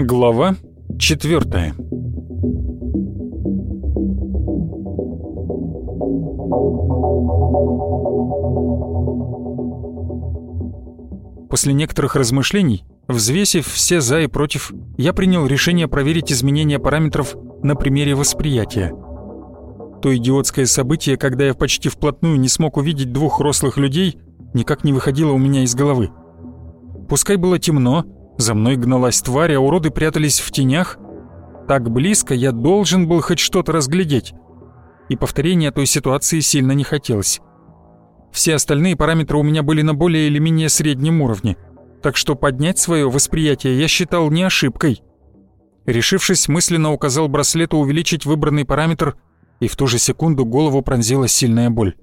Глава четвертая. После некоторых размышлений, взвесив все «за» и «против», я принял решение проверить изменения параметров на примере восприятия. То идиотское событие, когда я почти вплотную не смог увидеть двух рослых людей, никак не выходило у меня из головы. Пускай было темно, за мной гналась тварь, а уроды прятались в тенях. Так близко я должен был хоть что-то разглядеть. И повторения той ситуации сильно не хотелось. Все остальные параметры у меня были на более или менее среднем уровне, так что поднять свое восприятие я считал не ошибкой. Решившись, мысленно указал браслету увеличить выбранный параметр, и в ту же секунду голову пронзила сильная боль.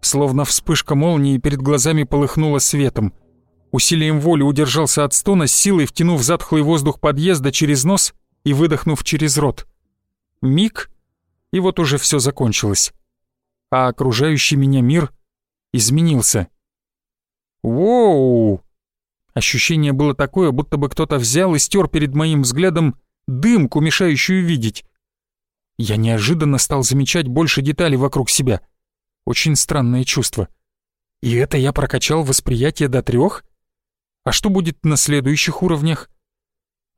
Словно вспышка молнии перед глазами полыхнула светом. Усилием воли удержался от стона, силой втянув затхлый воздух подъезда через нос и выдохнув через рот. Миг, и вот уже все закончилось. А окружающий меня мир изменился. «Воу!» Ощущение было такое, будто бы кто-то взял и стер перед моим взглядом дымку, мешающую видеть. Я неожиданно стал замечать больше деталей вокруг себя. Очень странное чувство. И это я прокачал восприятие до трех? А что будет на следующих уровнях?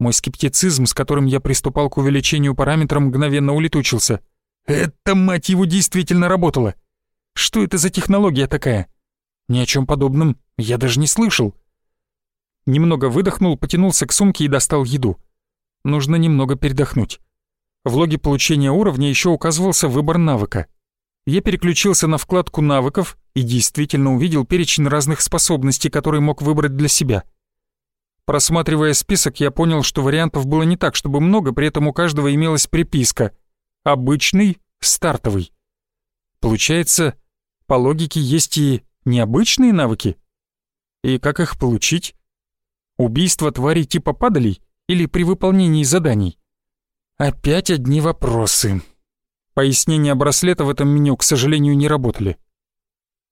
Мой скептицизм, с которым я приступал к увеличению параметра, мгновенно улетучился. Это, мать его, действительно работало. Что это за технология такая? Ни о чем подобном я даже не слышал. Немного выдохнул, потянулся к сумке и достал еду. Нужно немного передохнуть. В логе получения уровня еще указывался выбор навыка. Я переключился на вкладку навыков и действительно увидел перечень разных способностей, которые мог выбрать для себя. Просматривая список, я понял, что вариантов было не так, чтобы много, при этом у каждого имелась приписка «Обычный», «Стартовый». Получается, по логике есть и необычные навыки? И как их получить? Убийство тварей типа падалей или при выполнении заданий? Опять одни вопросы. Пояснения браслета в этом меню, к сожалению, не работали.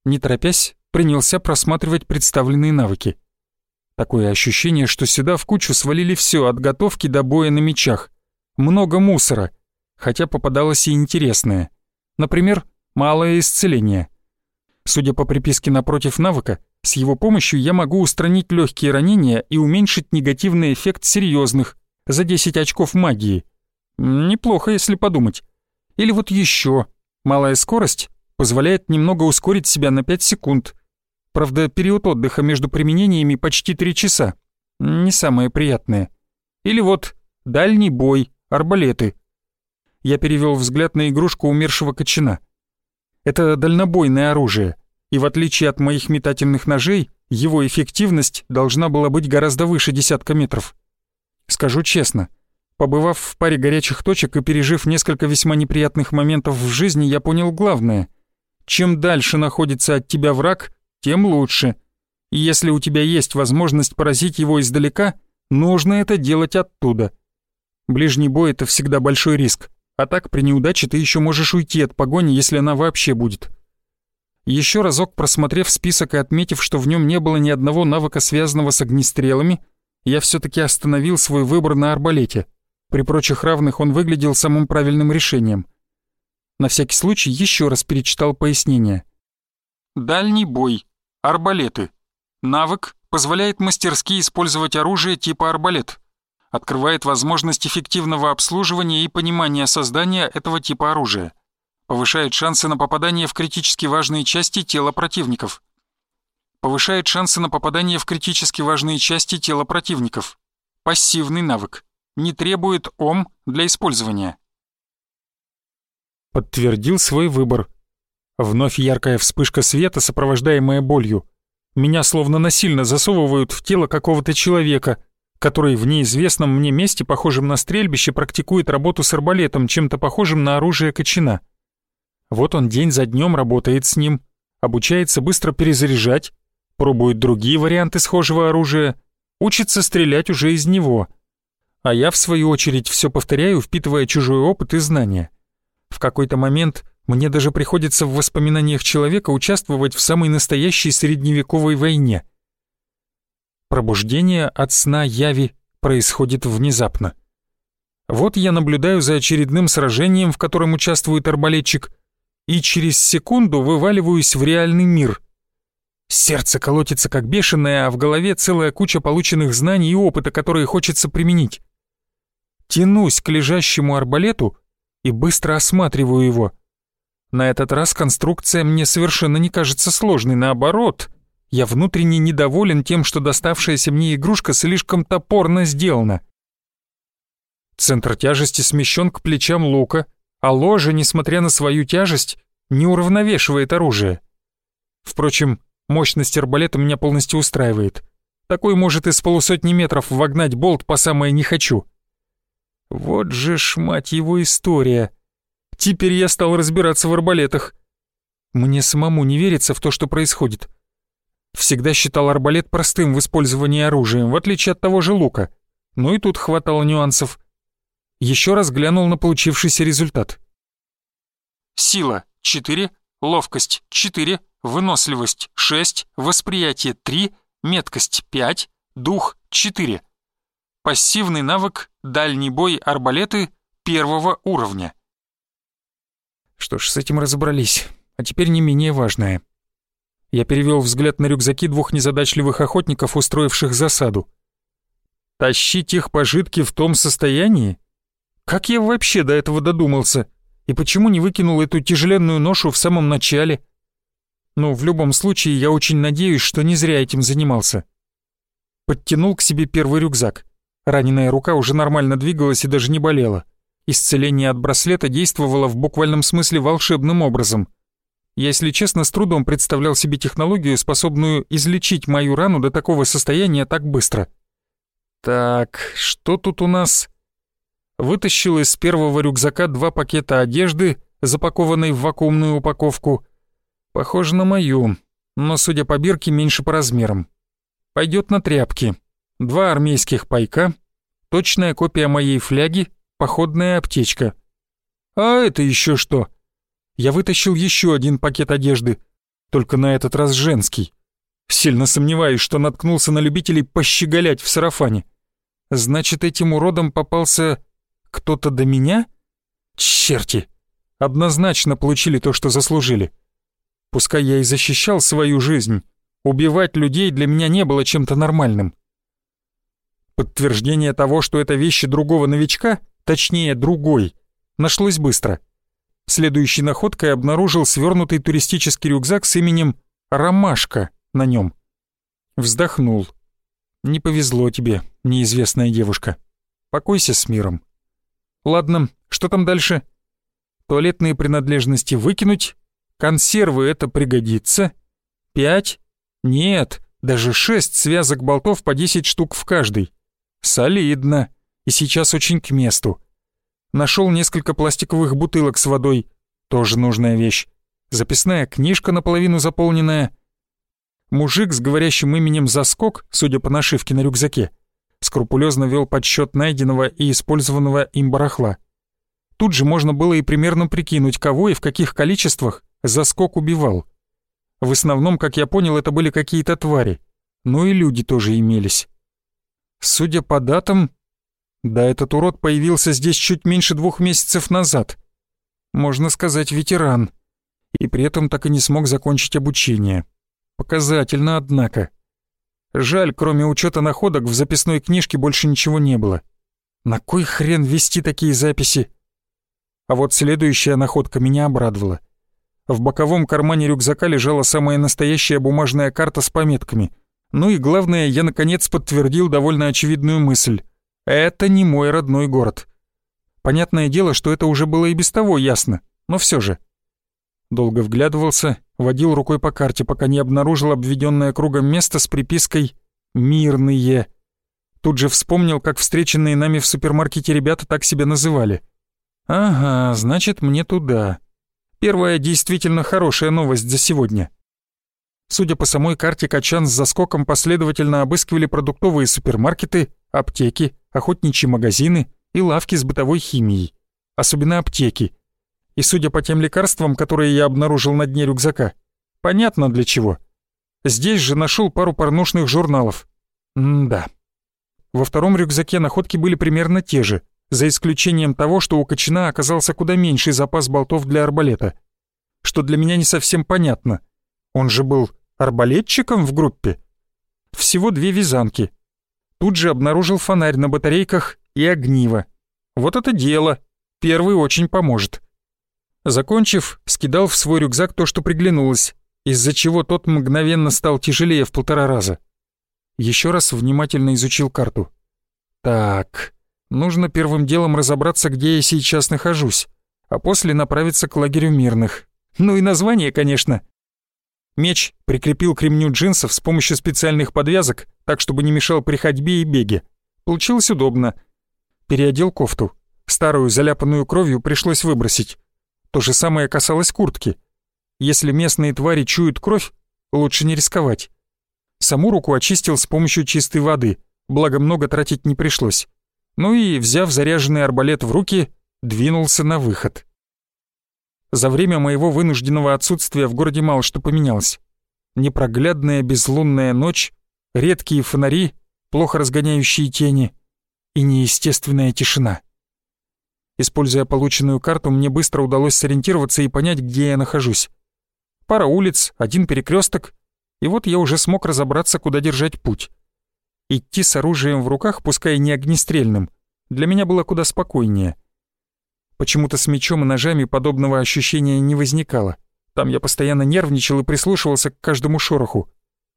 Не торопясь, принялся просматривать представленные навыки. Такое ощущение, что сюда в кучу свалили все от готовки до боя на мечах. Много мусора, хотя попадалось и интересное. Например, малое исцеление. Судя по приписке напротив навыка, с его помощью я могу устранить легкие ранения и уменьшить негативный эффект серьезных за 10 очков магии. Неплохо, если подумать. Или вот еще. Малая скорость позволяет немного ускорить себя на 5 секунд. Правда, период отдыха между применениями почти 3 часа. Не самое приятное. Или вот дальний бой, арбалеты. Я перевел взгляд на игрушку умершего кочана — это дальнобойное оружие, и в отличие от моих метательных ножей, его эффективность должна была быть гораздо выше десятка метров. Скажу честно, побывав в паре горячих точек и пережив несколько весьма неприятных моментов в жизни, я понял главное. Чем дальше находится от тебя враг, тем лучше. И если у тебя есть возможность поразить его издалека, нужно это делать оттуда. Ближний бой — это всегда большой риск, а так при неудаче ты еще можешь уйти от погони, если она вообще будет. Еще разок просмотрев список и отметив, что в нем не было ни одного навыка, связанного с огнестрелами, я все-таки остановил свой выбор на арбалете. При прочих равных он выглядел самым правильным решением. На всякий случай еще раз перечитал пояснение. Дальний бой. Арбалеты. Навык позволяет мастерски использовать оружие типа арбалет открывает возможность эффективного обслуживания и понимания создания этого типа оружия, повышает шансы на попадание в критически важные части тела противников, повышает шансы на попадание в критически важные части тела противников, пассивный навык, не требует ОМ для использования. Подтвердил свой выбор. Вновь яркая вспышка света, сопровождаемая болью. Меня словно насильно засовывают в тело какого-то человека — который в неизвестном мне месте, похожем на стрельбище, практикует работу с арбалетом, чем-то похожим на оружие кочана. Вот он день за днем работает с ним, обучается быстро перезаряжать, пробует другие варианты схожего оружия, учится стрелять уже из него. А я, в свою очередь, все повторяю, впитывая чужой опыт и знания. В какой-то момент Мне даже приходится в воспоминаниях человека участвовать в самой настоящей средневековой войне. Пробуждение от сна яви происходит внезапно. Вот я наблюдаю за очередным сражением, в котором участвует арбалетчик, и через секунду вываливаюсь в реальный мир. Сердце колотится как бешеное, а в голове целая куча полученных знаний и опыта, которые хочется применить. Тянусь к лежащему арбалету и быстро осматриваю его. На этот раз конструкция мне совершенно не кажется сложной, наоборот. Я внутренне недоволен тем, что доставшаяся мне игрушка слишком топорно сделана. Центр тяжести смещен к плечам лука, а ложа, несмотря на свою тяжесть, не уравновешивает оружие. Впрочем, мощность арбалета меня полностью устраивает. Такой может из полусотни метров вогнать болт по самое не хочу. Вот же ж, мать его, история. Теперь я стал разбираться в арбалетах. Мне самому не верится в то, что происходит. Всегда считал арбалет простым в использовании оружием, в отличие от того же лука. Но и тут хватало нюансов. Еще раз глянул на получившийся результат. Сила — 4, ловкость — 4, выносливость — 6, восприятие — 3, меткость — 5, дух — 4. Пассивный навык «Дальний бой арбалеты» первого уровня. Что ж, с этим разобрались. А теперь не менее важное. Я перевел взгляд на рюкзаки двух незадачливых охотников, устроивших засаду. Тащить их пожитки в том состоянии? Как я вообще до этого додумался? И почему не выкинул эту тяжеленную ношу в самом начале? Ну, в любом случае, я очень надеюсь, что не зря этим занимался. Подтянул к себе первый рюкзак. Раненая рука уже нормально двигалась и даже не болела. Исцеление от браслета действовало в буквальном смысле волшебным образом. Я, если честно, с трудом представлял себе технологию, способную излечить мою рану до такого состояния так быстро. Так, что тут у нас? Вытащил из первого рюкзака два пакета одежды, запакованной в вакуумную упаковку. Похоже на мою, но, судя по бирке, меньше по размерам. Пойдет на тряпки. Два армейских пайка, точная копия моей фляги походная аптечка. А это еще что? Я вытащил еще один пакет одежды, только на этот раз женский. Сильно сомневаюсь, что наткнулся на любителей пощеголять в сарафане. Значит, этим уродом попался кто-то до меня? Черти! Однозначно получили то, что заслужили. Пускай я и защищал свою жизнь, убивать людей для меня не было чем-то нормальным. Подтверждение того, что это вещи другого новичка — точнее другой, нашлось быстро. Следующей находкой обнаружил свернутый туристический рюкзак с именем «Ромашка» на нем. Вздохнул. «Не повезло тебе, неизвестная девушка. Покойся с миром». «Ладно, что там дальше?» «Туалетные принадлежности выкинуть? Консервы это пригодится? Пять? Нет, даже шесть связок болтов по десять штук в каждой. Солидно и сейчас очень к месту. Нашел несколько пластиковых бутылок с водой, тоже нужная вещь. Записная книжка наполовину заполненная. Мужик с говорящим именем Заскок, судя по нашивке на рюкзаке, скрупулезно вел подсчет найденного и использованного им барахла. Тут же можно было и примерно прикинуть, кого и в каких количествах Заскок убивал. В основном, как я понял, это были какие-то твари, но и люди тоже имелись. Судя по датам, да этот урод появился здесь чуть меньше двух месяцев назад. Можно сказать, ветеран. И при этом так и не смог закончить обучение. Показательно, однако. Жаль, кроме учета находок в записной книжке больше ничего не было. На кой хрен вести такие записи? А вот следующая находка меня обрадовала. В боковом кармане рюкзака лежала самая настоящая бумажная карта с пометками. Ну и главное, я наконец подтвердил довольно очевидную мысль. Это не мой родной город. Понятное дело, что это уже было и без того ясно, но все же. Долго вглядывался, водил рукой по карте, пока не обнаружил обведенное кругом место с припиской «Мирные». Тут же вспомнил, как встреченные нами в супермаркете ребята так себя называли. «Ага, значит, мне туда». Первая действительно хорошая новость за сегодня. Судя по самой карте, Качан с заскоком последовательно обыскивали продуктовые супермаркеты, аптеки, охотничьи магазины и лавки с бытовой химией. Особенно аптеки. И судя по тем лекарствам, которые я обнаружил на дне рюкзака, понятно для чего. Здесь же нашел пару порнушных журналов. М-да. Во втором рюкзаке находки были примерно те же, за исключением того, что у Кочина оказался куда меньший запас болтов для арбалета. Что для меня не совсем понятно. Он же был арбалетчиком в группе. Всего две вязанки. Тут же обнаружил фонарь на батарейках и огниво. Вот это дело. Первый очень поможет. Закончив, скидал в свой рюкзак то, что приглянулось, из-за чего тот мгновенно стал тяжелее в полтора раза. Еще раз внимательно изучил карту. Так, нужно первым делом разобраться, где я сейчас нахожусь, а после направиться к лагерю мирных. Ну и название, конечно. Меч прикрепил к ремню джинсов с помощью специальных подвязок, так чтобы не мешал при ходьбе и беге. Получилось удобно. Переодел кофту. Старую, заляпанную кровью, пришлось выбросить. То же самое касалось куртки. Если местные твари чуют кровь, лучше не рисковать. Саму руку очистил с помощью чистой воды, благо много тратить не пришлось. Ну и, взяв заряженный арбалет в руки, двинулся на выход. За время моего вынужденного отсутствия в городе мало что поменялось. Непроглядная безлунная ночь, редкие фонари, плохо разгоняющие тени и неестественная тишина. Используя полученную карту, мне быстро удалось сориентироваться и понять, где я нахожусь. Пара улиц, один перекресток, и вот я уже смог разобраться, куда держать путь. Идти с оружием в руках, пускай не огнестрельным, для меня было куда спокойнее. Почему-то с мечом и ножами подобного ощущения не возникало. Там я постоянно нервничал и прислушивался к каждому шороху.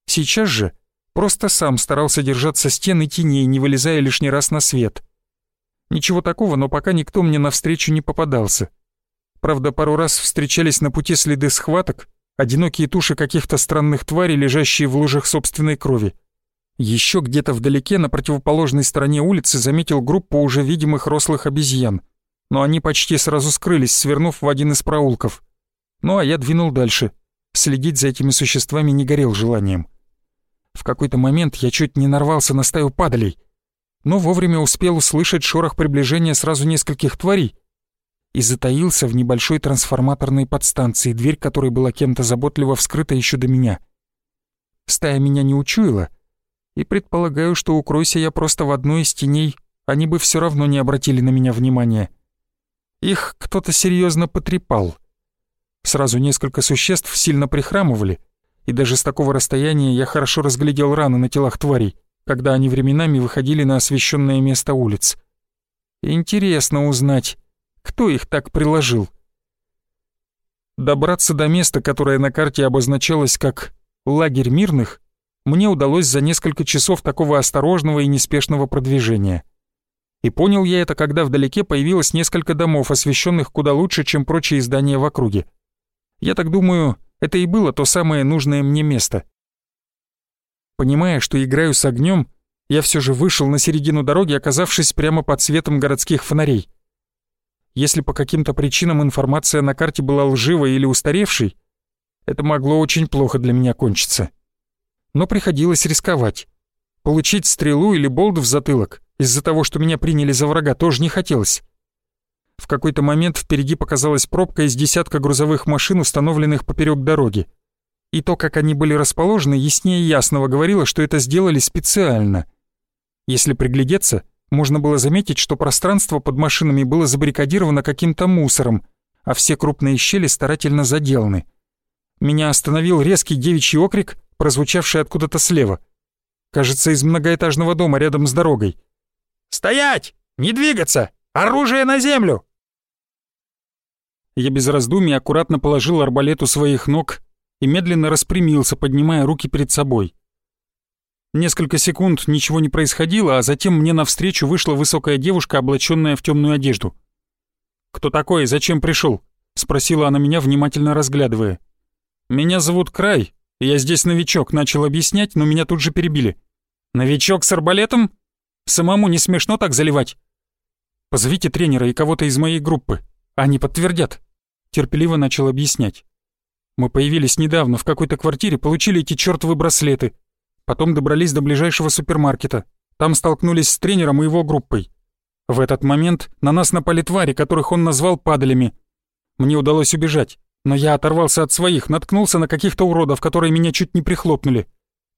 Сейчас же просто сам старался держаться стен и теней, не вылезая лишний раз на свет — Ничего такого, но пока никто мне навстречу не попадался. Правда, пару раз встречались на пути следы схваток, одинокие туши каких-то странных тварей, лежащие в лужах собственной крови. Еще где-то вдалеке, на противоположной стороне улицы, заметил группу уже видимых рослых обезьян, но они почти сразу скрылись, свернув в один из проулков. Ну а я двинул дальше. Следить за этими существами не горел желанием. В какой-то момент я чуть не нарвался на стаю падалей но вовремя успел услышать шорох приближения сразу нескольких тварей и затаился в небольшой трансформаторной подстанции, дверь которой была кем-то заботливо вскрыта еще до меня. Стая меня не учуяла, и предполагаю, что укройся я просто в одной из теней, они бы все равно не обратили на меня внимания. Их кто-то серьезно потрепал. Сразу несколько существ сильно прихрамывали, и даже с такого расстояния я хорошо разглядел раны на телах тварей когда они временами выходили на освещенное место улиц. Интересно узнать, кто их так приложил. Добраться до места, которое на карте обозначалось как «лагерь мирных», мне удалось за несколько часов такого осторожного и неспешного продвижения. И понял я это, когда вдалеке появилось несколько домов, освещенных куда лучше, чем прочие здания в округе. Я так думаю, это и было то самое нужное мне место. Понимая, что играю с огнем, я все же вышел на середину дороги, оказавшись прямо под светом городских фонарей. Если по каким-то причинам информация на карте была лживой или устаревшей, это могло очень плохо для меня кончиться. Но приходилось рисковать. Получить стрелу или болт в затылок из-за того, что меня приняли за врага, тоже не хотелось. В какой-то момент впереди показалась пробка из десятка грузовых машин, установленных поперек дороги и то, как они были расположены, яснее ясного говорило, что это сделали специально. Если приглядеться, можно было заметить, что пространство под машинами было забаррикадировано каким-то мусором, а все крупные щели старательно заделаны. Меня остановил резкий девичий окрик, прозвучавший откуда-то слева. Кажется, из многоэтажного дома рядом с дорогой. «Стоять! Не двигаться! Оружие на землю!» Я без раздумий аккуратно положил арбалет у своих ног и медленно распрямился, поднимая руки перед собой. Несколько секунд ничего не происходило, а затем мне навстречу вышла высокая девушка, облаченная в темную одежду. «Кто такой и зачем пришел? спросила она меня, внимательно разглядывая. «Меня зовут Край, я здесь новичок», — начал объяснять, но меня тут же перебили. «Новичок с арбалетом? Самому не смешно так заливать?» «Позовите тренера и кого-то из моей группы, они подтвердят», — терпеливо начал объяснять. Мы появились недавно в какой-то квартире, получили эти чертовы браслеты. Потом добрались до ближайшего супермаркета. Там столкнулись с тренером и его группой. В этот момент на нас напали твари, которых он назвал падалями. Мне удалось убежать, но я оторвался от своих, наткнулся на каких-то уродов, которые меня чуть не прихлопнули.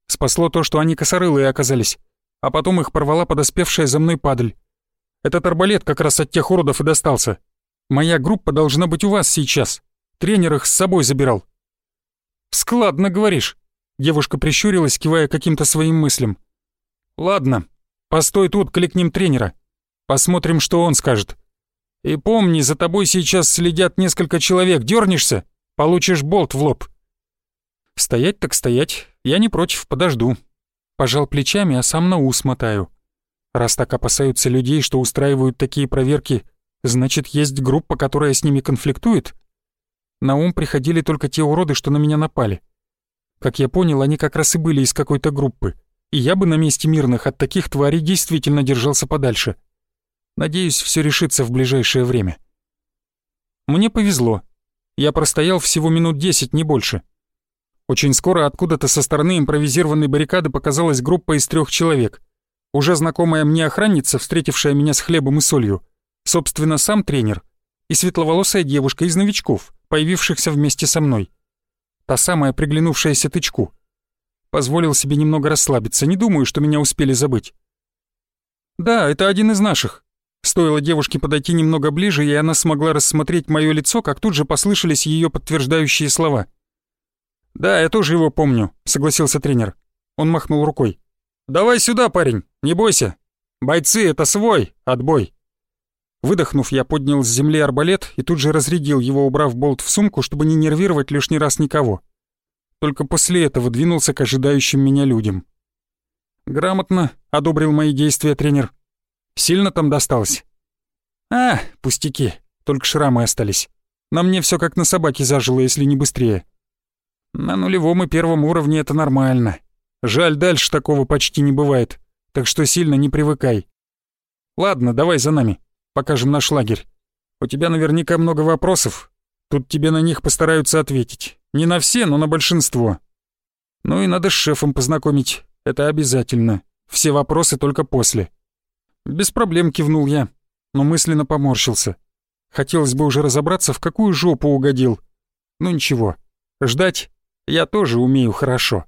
Спасло то, что они косорылые оказались, а потом их порвала подоспевшая за мной падаль. Этот арбалет как раз от тех уродов и достался. Моя группа должна быть у вас сейчас. Тренер их с собой забирал». «Складно говоришь», — девушка прищурилась, кивая каким-то своим мыслям. «Ладно, постой тут, кликнем тренера. Посмотрим, что он скажет. И помни, за тобой сейчас следят несколько человек. Дернешься, получишь болт в лоб». «Стоять так стоять. Я не против, подожду». Пожал плечами, а сам на ус мотаю. Раз так опасаются людей, что устраивают такие проверки, значит, есть группа, которая с ними конфликтует? На ум приходили только те уроды, что на меня напали. Как я понял, они как раз и были из какой-то группы, и я бы на месте мирных от таких тварей действительно держался подальше. Надеюсь, все решится в ближайшее время. Мне повезло. Я простоял всего минут десять, не больше. Очень скоро откуда-то со стороны импровизированной баррикады показалась группа из трех человек. Уже знакомая мне охранница, встретившая меня с хлебом и солью. Собственно, сам тренер. И светловолосая девушка из новичков, появившихся вместе со мной. Та самая приглянувшаяся тычку. Позволил себе немного расслабиться, не думаю, что меня успели забыть. «Да, это один из наших», Стоило девушке подойти немного ближе, и она смогла рассмотреть мое лицо, как тут же послышались ее подтверждающие слова. «Да, я тоже его помню», — согласился тренер. Он махнул рукой. «Давай сюда, парень, не бойся. Бойцы — это свой, отбой». Выдохнув, я поднял с земли арбалет и тут же разрядил его, убрав болт в сумку, чтобы не нервировать лишний раз никого. Только после этого двинулся к ожидающим меня людям. «Грамотно», — одобрил мои действия тренер. «Сильно там досталось?» «А, пустяки, только шрамы остались. На мне все как на собаке зажило, если не быстрее». На нулевом и первом уровне это нормально. Жаль, дальше такого почти не бывает, так что сильно не привыкай. Ладно, давай за нами, покажем наш лагерь. У тебя наверняка много вопросов. Тут тебе на них постараются ответить. Не на все, но на большинство. Ну и надо с шефом познакомить, это обязательно. Все вопросы только после. Без проблем кивнул я, но мысленно поморщился. Хотелось бы уже разобраться, в какую жопу угодил. Ну ничего, ждать я тоже умею хорошо.